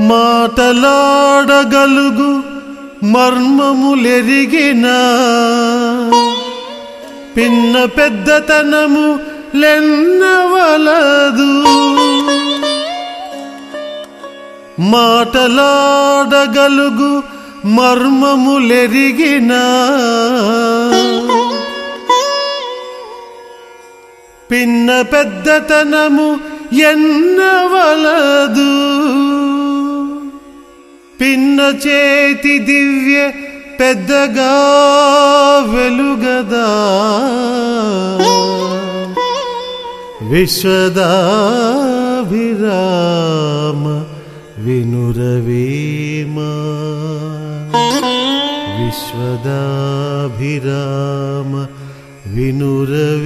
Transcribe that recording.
మాటలాడగలుగు మర్మములెరిగిన పిన్న పెద్దతనము లెన్నవలదు. మాటలాడగలుగు మర్మములెరిగిన పిన్న పెద్దతనము ఎన్నవల పిన్న చేతి దివ్య పెద్దగా వెలుగదా విశ్వదాభిరామ వినురవేమా విశ్వదాభిరామ వినురవేమా